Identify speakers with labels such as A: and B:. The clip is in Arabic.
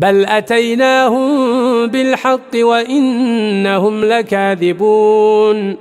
A: بل أتيناهم بالحق وإنهم لكاذبون